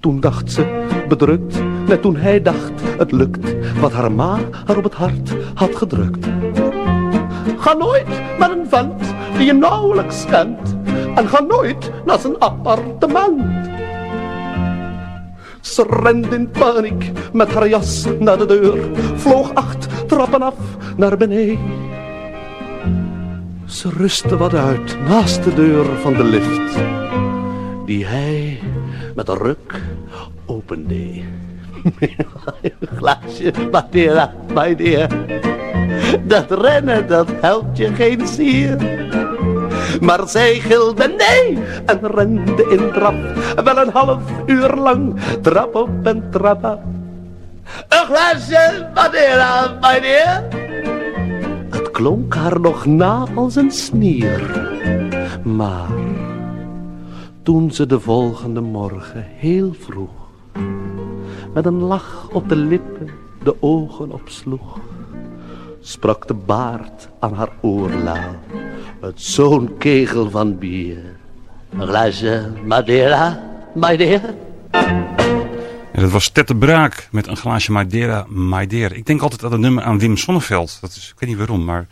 Toen dacht ze, bedrukt, net toen hij dacht, het lukt, wat haar ma haar op het hart had gedrukt. Ga nooit met een vent die je nauwelijks kent. En ga nooit naar zijn appartement. Ze rende in paniek met haar jas naar de deur, vloog acht trappen af naar beneden. Ze rustte wat uit naast de deur van de lift, die hij met een ruk opende. Een glaasje Madeira, my dear. Dat rennen, dat helpt je geen zier. Maar zij gilde nee en rende in draf. Wel een half uur lang, trap op en trap af. Een glaasje Madeira, my dear. Het klonk haar nog na als een snier. Maar toen ze de volgende morgen heel vroeg met een lach op de lippen de ogen opsloeg, sprak de baard aan haar oorlaal uit zo'n kegel van bier. Een glaasje Madeira, my dear. En dat was Tette Braak met een glaasje Madeira, Madeira. Ik denk altijd aan het nummer aan Wim Sonneveld. Dat is, ik weet niet waarom, maar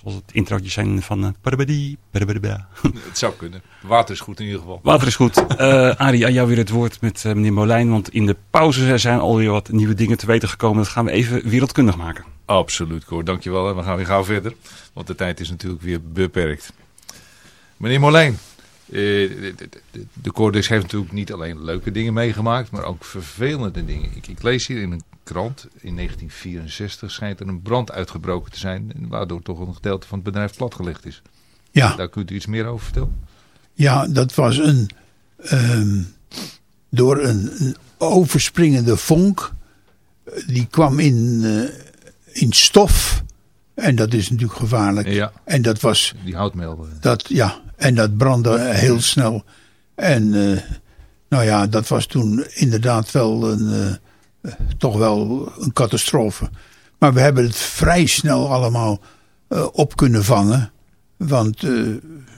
zoals het introotjes zijn van... Uh, parabadi, parabadaba. Het zou kunnen. Water is goed in ieder geval. Water is goed. Uh, Arie, aan jou weer het woord met uh, meneer Molijn. Want in de pauze zijn alweer wat nieuwe dingen te weten gekomen. Dat gaan we even wereldkundig maken. Absoluut, Cor. Dankjewel. En we gaan weer gauw verder. Want de tijd is natuurlijk weer beperkt. Meneer Molijn. de, de, heeft natuurlijk niet alleen leuke dingen meegemaakt, maar ook vervelende dingen. Ik, ik, lees hier in een krant, in 1964 schijnt er een brand uitgebroken te zijn, waardoor toch een gedeelte van het bedrijf platgelegd is. Ja. Daar kunt u iets meer over vertellen? Ja, dat was een, um, door een, een, overspringende vonk, die kwam in, uh, in stof. En dat is natuurlijk gevaarlijk. Ja. En dat was. Die houtmeel. Dat, ja, en dat brandde heel snel. En uh, nou ja, dat was toen inderdaad wel een, toch wel een catastrofe. Maar we hebben het vrij snel allemaal uh, op kunnen vangen. Want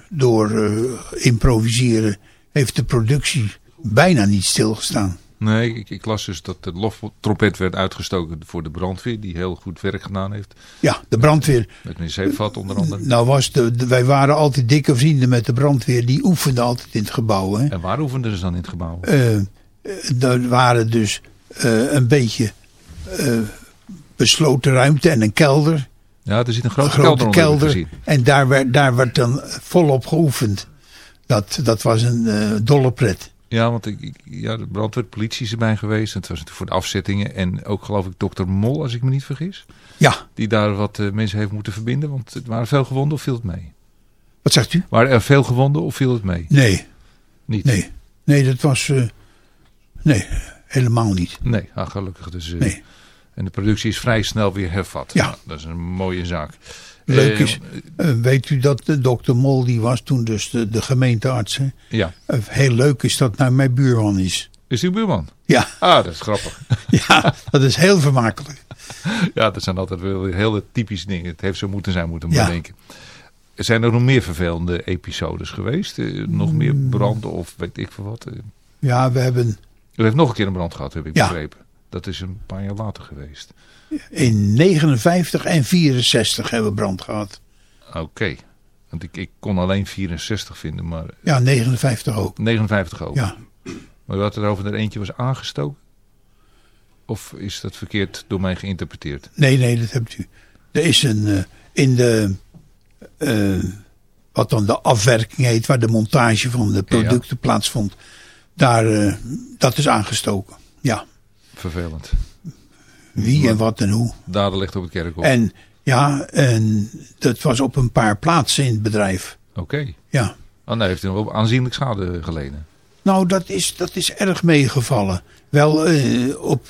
door improviseren heeft de productie bijna niet stilgestaan. Nee, ik, ik, las dus dat de loftrompet werd uitgestoken voor de brandweer, die heel goed werk gedaan heeft. Ja, de brandweer. Met meneer Zeevat onder andere. Nou was de, de, wij waren altijd dikke vrienden met de brandweer, die oefenden altijd in het gebouw. Hè. En waar oefenden ze dan in het gebouw? Er waren dus uh, een beetje uh, besloten ruimte en een kelder. Ja, er zit een grote, een grote kelder. En daar werd, daar werd dan volop geoefend. Dat, dat was een dolle pret. Ja, want ik, ik, ja, de brandweer, politie is erbij geweest. Het was natuurlijk voor de afzettingen. En ook geloof ik dokter Mol, als ik me niet vergis. Ja. Die daar wat uh, mensen heeft moeten verbinden. Want het waren veel gewonden of viel het mee? Wat zegt u? Waren er veel gewonden of viel het mee? Nee. Niet? Nee. Nee, dat was... Uh, nee, helemaal niet. Nee, ah, gelukkig. Dus, uh, nee. En de productie is vrij snel weer hervat. Ja. Nou, dat is een mooie zaak. Leuk is, uh, weet u dat de dokter Mol, die was toen dus de, de gemeentearts. Hè? Ja. Heel leuk is dat nou mijn buurman is. Is uw buurman? Ja. Ah, dat is grappig. ja, dat is heel vermakelijk. ja, dat zijn altijd wel hele typische dingen. Het heeft zo moeten zijn, moeten we ja. denken. Zijn er nog meer vervelende episodes geweest? Nog meer branden of weet ik veel wat? Ja, we hebben... U heeft nog een keer een brand gehad, heb ik ja. begrepen. Dat is een paar jaar later geweest. In 59 en 64 hebben we brand gehad. Oké. Okay. Want ik, ik kon alleen 64 vinden, maar... Ja, 59 ook. 59 ook. Ja. Maar u had het over dat er eentje was aangestoken? Of is dat verkeerd door mij geïnterpreteerd? Nee, nee, dat hebt u. Er is een... Uh, in de... Uh, wat dan de afwerking heet, waar de montage van de producten ja. plaatsvond. Daar, uh, dat is aangestoken. Ja. Vervelend. Wie maar, en wat en hoe. Dader ligt op het kerkhof. En ja, en dat was op een paar plaatsen in het bedrijf. Oké. Okay. Ja. Oh, heeft u wel aanzienlijk schade geleden. Nou, dat is, dat is erg meegevallen. Wel, uh, op,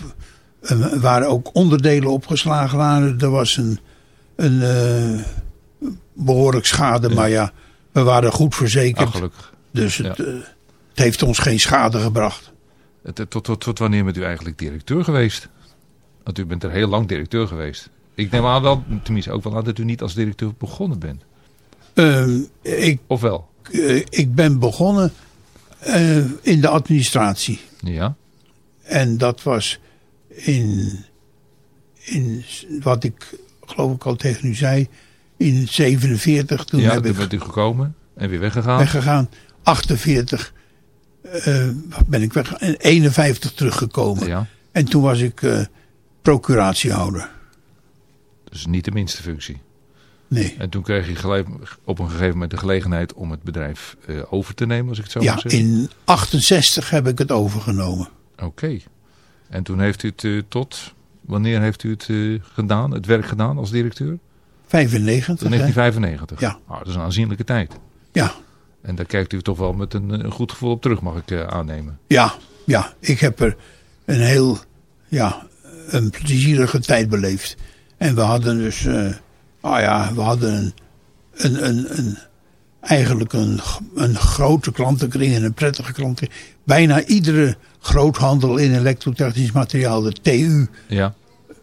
uh, waren ook onderdelen opgeslagen waren. Er was een, een behoorlijk schade, ja. maar ja, we waren goed verzekerd. Ah, gelukkig. Dus het, ja. Het heeft ons geen schade gebracht. Tot, tot, tot, wanneer bent u eigenlijk directeur geweest? Want u bent er heel lang directeur geweest. Ik neem aan wel, tenminste ook wel aan dat u niet als directeur begonnen bent. Uh, ik, of wel? Uh, ik ben begonnen uh, in de administratie. Ja. En dat was in, in wat ik geloof ik al tegen u zei, in 47. Toen ja, heb toen ik bent u gekomen en weer weggegaan. weggegaan. 48 eh, ben ik weg. En 51 teruggekomen. Ja, En toen was ik eh, procuratiehouder. dus niet de minste functie. Nee. En toen kreeg je gelijk op een gegeven moment de gelegenheid om het bedrijf eh, over te nemen, als ik het zo Ja, mag zeggen. in 68 heb ik het overgenomen. Oké. En toen heeft u het eh, tot, wanneer heeft u het eh, gedaan, het werk gedaan als directeur? 95. In hè? 1995? Ja. Nou, dat is een aanzienlijke tijd. Ja, En daar kijkt u toch wel met een, een goed gevoel op terug, mag ik eh, aannemen. ja, ja. Ik heb er een heel, ja, een plezierige tijd beleefd. En we hadden dus, eh ah ja, we hadden een, een, een, een eigenlijk een, een grote klantenkring en een prettige klantenkring. Bijna iedere groothandel in elektrotechnisch materiaal, de TU, Ja.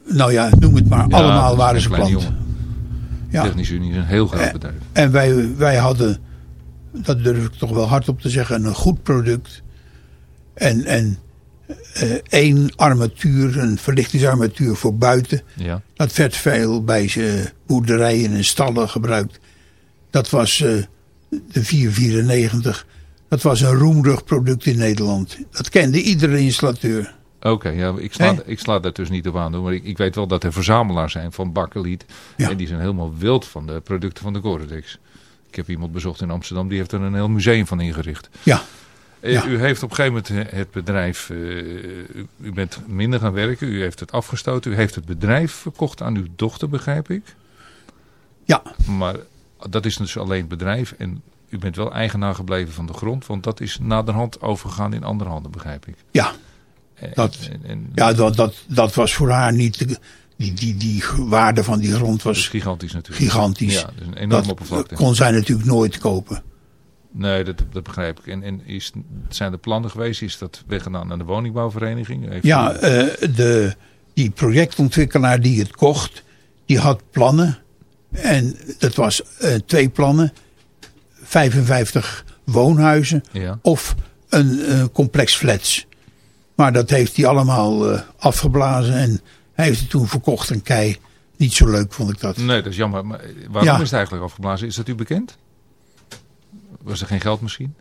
nou ja, noem het maar, Ja, allemaal waren ze kleine klant. jongen. Ja. Technische Unie is een heel groot Eh, bedrijf. En wij, wij hadden, dat durf ik toch wel hardop te zeggen, een goed product. En, en eh, één armatuur, een verlichtingsarmatuur voor buiten. Ja. Dat werd veel bij ze boerderijen en stallen gebruikt. Dat was eh, de 494. Dat was een roemrug product in Nederland. Dat kende iedere installateur. Oké, ja, ik, sla, ik sla daar dus niet op aan. Maar ik, ik weet wel dat er verzamelaars zijn van bakkeliet. Ja. En die zijn helemaal wild van de producten van de Corodex. Ik heb iemand bezocht in Amsterdam, die heeft er een heel museum van ingericht. Ja, Eh, Ja. U heeft op een gegeven moment eh, het bedrijf, eh, u- bent minder gaan werken, u heeft het afgestoten. U heeft het bedrijf verkocht aan uw dochter, begrijp ik. ja, Maar dat is dus alleen het bedrijf en u bent wel eigenaar gebleven van de grond. Want dat is naderhand overgegaan in andere handen, begrijp ik. ja. Dat- en, en, ja dat, dat, dat was voor haar niet... de- Die, die, die waarde van die grond was gigantisch natuurlijk. gigantisch. Ja, dus een enorme dat oppervlakte. kon zij natuurlijk nooit kopen. Nee, dat, dat begrijp ik. En, en is, zijn er plannen geweest? Is dat weggedaan aan de woningbouwvereniging? Ja, eh, de, die projectontwikkelaar die het kocht, die had plannen. En dat was eh, twee plannen. 55 woonhuizen ja. of een eh, complex flats. Maar dat heeft hij allemaal afgeblazen en hij heeft het toen verkocht aan Kei. Niet zo leuk vond ik dat. Nee, dat is jammer. Maar waarom Ja. is het eigenlijk afgeblazen? Is dat u bekend? Was er geen geld misschien?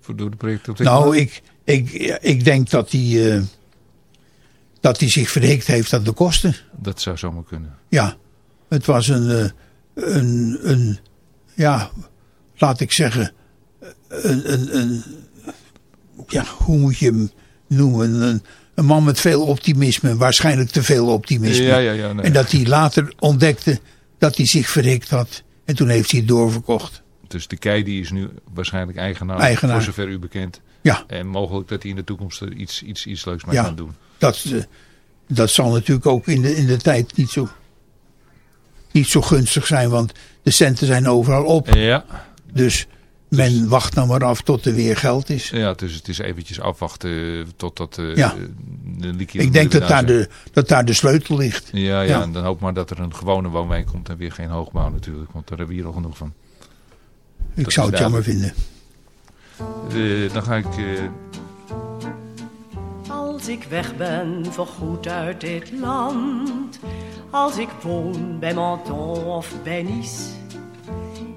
Voor, door de projectontwikkelaar? Nou, ik, ik, ik denk dat hij, eh, dat hij zich verhikt heeft aan de kosten. Dat zou zomaar kunnen. Ja, het was een, eh, een, een ja, laat ik zeggen, een, een, een ja, hoe moet je hem noemen? Een, een man met veel optimisme, waarschijnlijk te veel optimisme. Ja, ja, ja. Nee. En dat hij later ontdekte dat hij zich verhikt had. En toen heeft hij het doorverkocht. Dus de kei die is nu waarschijnlijk eigenaar, Eigenaar. voor zover u bekend. Ja, En mogelijk dat hij in de toekomst er iets, iets, iets leuks mee Ja. gaat doen. dat, eh, dat zal natuurlijk ook in de, in de tijd niet zo, niet zo gunstig zijn. Want de centen zijn overal op. Ja, Dus men wacht nou maar af tot er weer geld is. ja dus het is eventjes afwachten totdat eh, Ja. de liquide Ik denk dat daar, de, dat daar de sleutel ligt. Ja, ja, Ja. en dan hoop maar dat er een gewone woonwijk komt en weer geen hoogbouw natuurlijk. Want daar hebben we hier al genoeg van. Ik Dat zou het jammer vinden. Eh, dan ga ik... eh, Als ik weg ben voorgoed uit dit land, als ik woon bij Menton of bij Nice,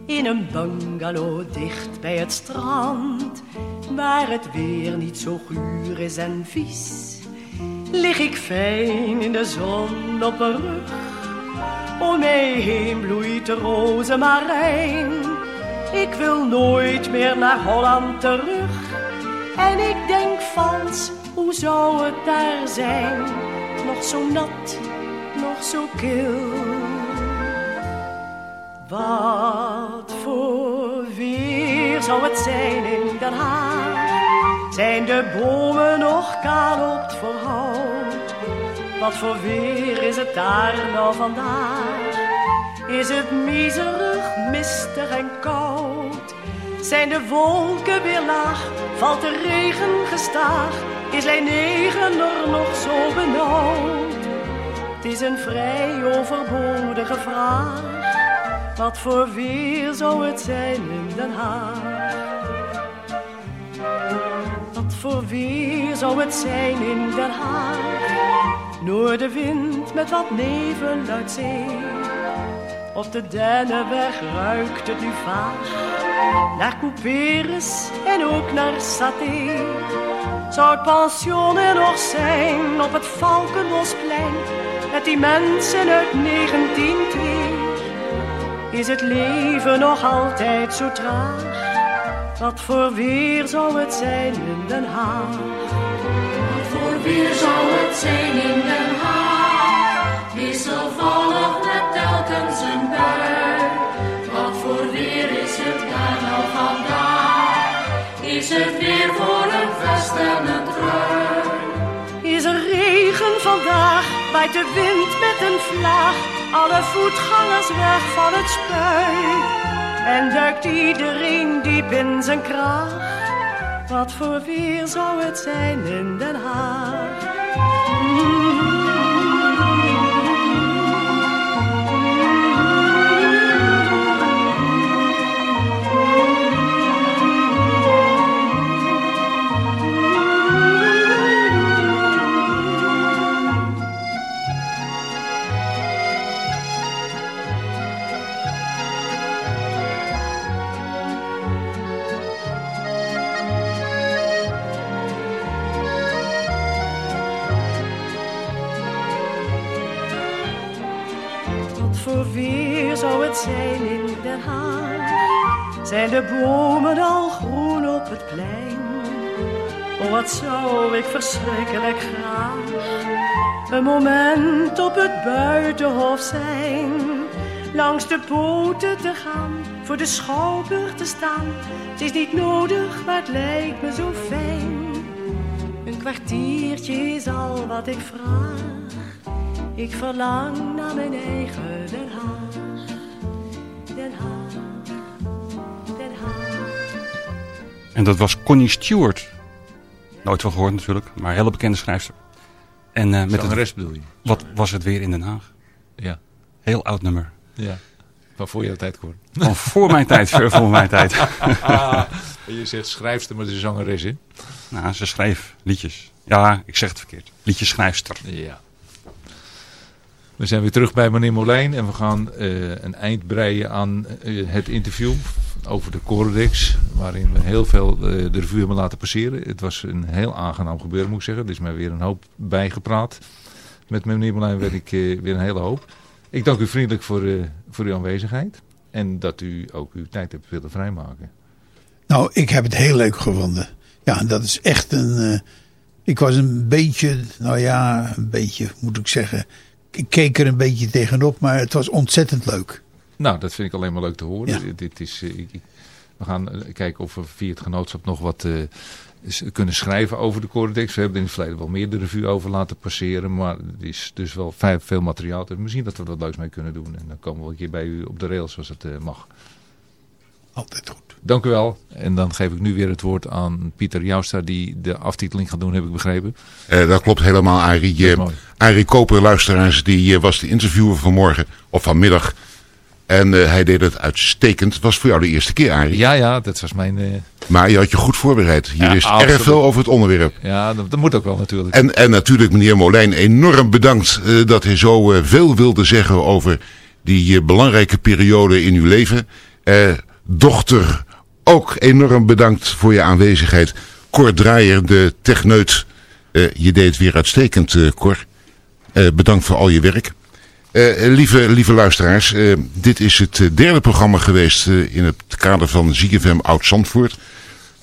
in een bungalow dicht bij het strand, waar het weer niet zo guur is en vies, lig ik fijn in de zon op een rug. Om mij heen bloeit de rozemarijn. Ik wil nooit meer naar Holland terug. En ik denk vals, hoe zou het daar zijn? Nog zo nat, nog zo kil. Wat voor weer zou het zijn in Den Haag? Zijn de bomen nog kaal op het verhout? Wat voor weer is het daar nou vandaag? Is het miserig, mistig en koud? Zijn de wolken weer laag? Valt de regen gestaag? Is lijn 9 er nog zo benauwd? Het is een vrij overbodige vraag. Wat voor weer zou het zijn in Den Haag? Wat voor weer zou het zijn in Den Haag? Noordenwind met wat nevel uit zee. Op de Dennenweg ruikt het nu vaag naar couperus en ook naar saté. Zou het pension er nog zijn op het Valkenbosplein met die mensen uit 1902? Is het leven nog altijd zo traag? Wat voor weer zou het zijn in Den Haag? Wat voor weer zou het zijn in Den Haag? Wisselvallig met telkens een bui. Wat voor weer is het daar nou vandaag? Is het weer voor een vest en een trui? Is er regen vandaag? Waait de wind met een vlaag? Alle voetgangers weg van het spui. En duikt iedereen diep in zijn kraag? Wat voor weer zou het zijn in Den Haag? Wat Zijn de bomen al groen op het plein? Oh, wat zou ik verschrikkelijk graag een moment op het buitenhof zijn. Langs de poten te gaan, voor de schouwburg te staan. Het is niet nodig, maar het lijkt me zo fijn. Een kwartiertje is al wat ik vraag. Ik verlang naar mijn eigen Den. En dat was Connie Stewart. Nooit van gehoord natuurlijk, maar een hele bekende schrijfster. En eh, met Zangeres het, bedoel je? Wat was het weer in Den Haag? Ja. Heel oud nummer. Ja. Van voor jouw tijd, Cor. Van voor mijn tijd, voor mijn tijd. je zegt schrijfster, maar er is zangeres in. Nou, ze schreef liedjes. Ja, ik zeg het verkeerd. Liedjeschrijfster. Ja. We zijn weer terug bij meneer Molijn en we gaan eh, een eind breien aan eh, het interview over de Corodex, waarin we heel veel eh, de revue hebben laten passeren. Het was een heel aangenaam gebeuren, moet ik zeggen. Er is mij weer een hoop bijgepraat. Met meneer Molijn werd ik eh, weer een hele hoop. Ik dank u vriendelijk voor, eh, voor uw aanwezigheid en dat u ook uw tijd hebt willen vrijmaken. Nou, ik heb het heel leuk gevonden. Ja, dat is echt een... ik was een beetje, nou ja, een beetje moet ik zeggen. Ik keek er een beetje tegenop, maar het was ontzettend leuk. Nou, dat vind ik alleen maar leuk te horen. Ja. Dit is, eh, ik- ik- we gaan eh, kijken of we via het genootschap nog wat eh, kunnen schrijven over de Corendex. We hebben er in het verleden wel meer de revue over laten passeren. Maar er is dus wel veel materiaal. Dus misschien dat we er wat leuks mee kunnen doen. En dan komen we een keer bij u op de rails als het mag. Altijd goed. Dank u wel. En dan geef ik nu weer het woord aan Pieter Joustra die de aftiteling gaat doen, heb ik begrepen. Eh, dat klopt helemaal, Arie. Arie Koper, luisteraars, die eh, was de interviewer vanmorgen of vanmiddag. En eh, hij deed het uitstekend. Het was voor jou de eerste keer, Arie. Ja, ja, dat was mijn... eh, Maar je had je goed voorbereid. Je Ja, wist absoluut. erg veel over het onderwerp. ja, dat, dat moet ook wel natuurlijk. En, en natuurlijk meneer Molijn, enorm bedankt eh, dat hij zo veel wilde zeggen over die belangrijke periode in uw leven. Dochter, ook enorm bedankt voor je aanwezigheid. Cor Draaier, de techneut, je deed het weer uitstekend, Cor. Bedankt voor al je werk. Eh, lieve, lieve luisteraars, eh, dit is het eh, derde programma geweest in het kader van ZFM Oud-Zandvoort.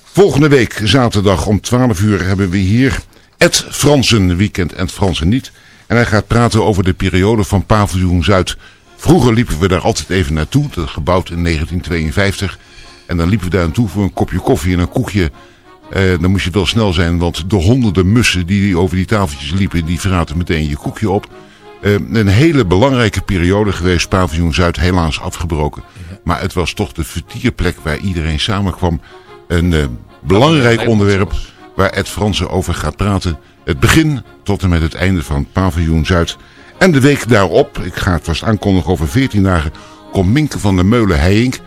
Volgende week, zaterdag om 12 uur, hebben we hier Ed Fransen, weekend Ed Fransen niet. En hij gaat praten over de periode van Paviljoen Zuid. Vroeger liepen we daar altijd even naartoe, dat gebouwd in 1952. En dan liepen we daar naartoe voor een kopje koffie en een koekje. Dan moest je wel snel zijn, want de honderden mussen die over die tafeltjes liepen, die vraten meteen je koekje op. Eh, een hele belangrijke periode geweest, Paviljoen Zuid, helaas afgebroken. Maar het was toch de vertierplek waar iedereen samenkwam. Een eh, belangrijk onderwerp waar Ed Fransen over gaat praten. Het begin tot en met het einde van Paviljoen Zuid. En de week daarop, ik ga het vast aankondigen over 14 dagen, komt Minke van der Meulen Heijink.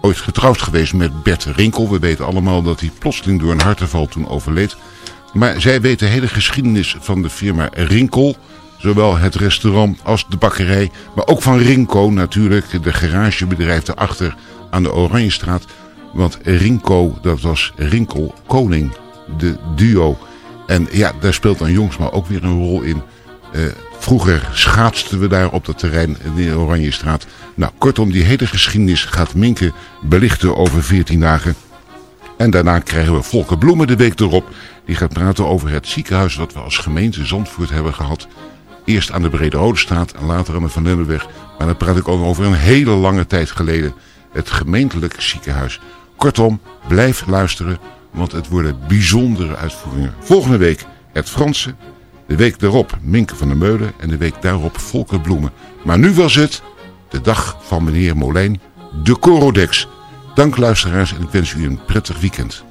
Ooit getrouwd geweest met Bert Rinkel. We weten allemaal dat hij plotseling door een hartaanval toen overleed. Maar zij weet de hele geschiedenis van de firma Rinkel. Zowel het restaurant als de bakkerij. Maar ook van Rinko natuurlijk. De garagebedrijf daarachter aan de Oranjestraat. Want Rinko, dat was Rinkel Koning. De duo. En ja, daar speelt dan Jongsma ook weer een rol in. Uh, vroeger schaatsten we daar op dat terrein in de Oranjestraat. Nou, kortom, die hele geschiedenis gaat Minke belichten over 14 dagen. En daarna krijgen we Volker Bloemen de week erop. Die gaat praten over het ziekenhuis dat we als gemeente Zandvoort hebben gehad. Eerst aan de Brede Rode Straat en later aan de Van Lennepweg. Maar dan praat ik ook over een hele lange tijd geleden. Het gemeentelijk ziekenhuis. Kortom, blijf luisteren, want het worden bijzondere uitvoeringen. Volgende week het Franse. De week daarop Minke van der Meulen en de week daarop Volker Bloemen. Maar nu was het de dag van meneer Molijn, de Corodex. Dank luisteraars en ik wens u een prettig weekend.